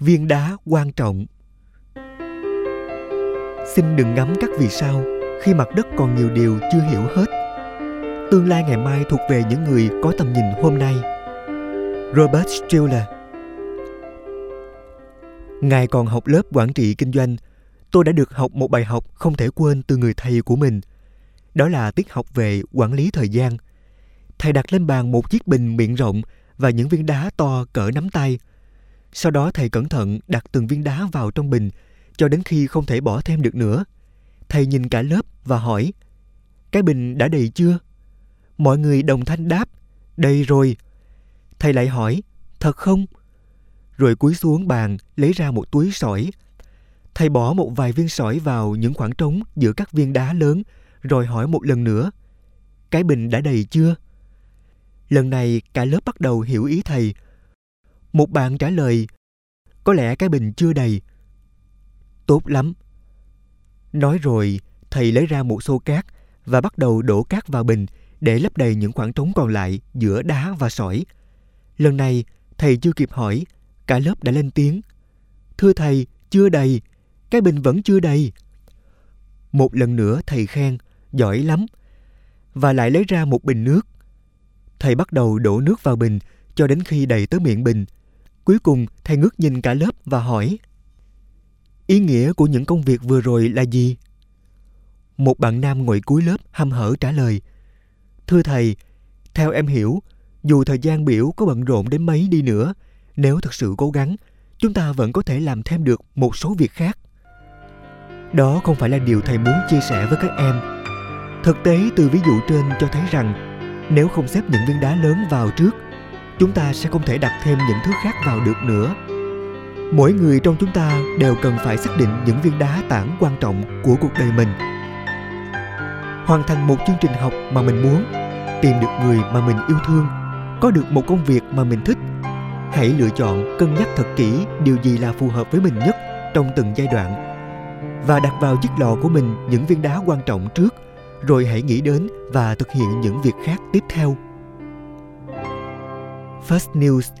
viên đá quan trọng xin đừng ngắm các vì sao khi mặt đất còn nhiều điều chưa hiểu hết tương lai ngày mai thuộc về những người có tầm nhìn hôm nay robert Stiller Ngài còn học lớp quản trị kinh doanh, tôi đã được học một bài học không thể quên từ người thầy của mình. Đó là tiết học về quản lý thời gian. Thầy đặt lên bàn một chiếc bình miệng rộng và những viên đá to cỡ nắm tay. Sau đó thầy cẩn thận đặt từng viên đá vào trong bình cho đến khi không thể bỏ thêm được nữa. Thầy nhìn cả lớp và hỏi, cái bình đã đầy chưa? Mọi người đồng thanh đáp, đầy rồi. Thầy lại hỏi, thật không? Rồi cúi xuống bàn lấy ra một túi sỏi. Thầy bỏ một vài viên sỏi vào những khoảng trống giữa các viên đá lớn rồi hỏi một lần nữa, cái bình đã đầy chưa? Lần này cả lớp bắt đầu hiểu ý thầy. Một bạn trả lời, có lẽ cái bình chưa đầy. Tốt lắm. Nói rồi, thầy lấy ra một xô cát và bắt đầu đổ cát vào bình để lấp đầy những khoảng trống còn lại giữa đá và sỏi. Lần này, thầy chưa kịp hỏi, cả lớp đã lên tiếng. Thưa thầy, chưa đầy, cái bình vẫn chưa đầy. Một lần nữa thầy khen, giỏi lắm. Và lại lấy ra một bình nước. Thầy bắt đầu đổ nước vào bình cho đến khi đầy tới miệng bình. Cuối cùng thầy ngước nhìn cả lớp và hỏi. Ý nghĩa của những công việc vừa rồi là gì? Một bạn nam ngồi cuối lớp hăm hở trả lời. Thưa thầy, theo em hiểu, dù thời gian biểu có bận rộn đến mấy đi nữa, nếu thật sự cố gắng, chúng ta vẫn có thể làm thêm được một số việc khác. Đó không phải là điều thầy muốn chia sẻ với các em. Thực tế từ ví dụ trên cho thấy rằng nếu không xếp những viên đá lớn vào trước, chúng ta sẽ không thể đặt thêm những thứ khác vào được nữa. Mỗi người trong chúng ta đều cần phải xác định những viên đá tảng quan trọng của cuộc đời mình. Hoàn thành một chương trình học mà mình muốn, tìm được người mà mình yêu thương, có được một công việc mà mình thích hãy lựa chọn cân nhắc thật kỹ điều gì là phù hợp với mình nhất trong từng giai đoạn và đặt vào chiếc lọ của mình những viên đá quan trọng trước rồi hãy nghĩ đến và thực hiện những việc khác tiếp theo First News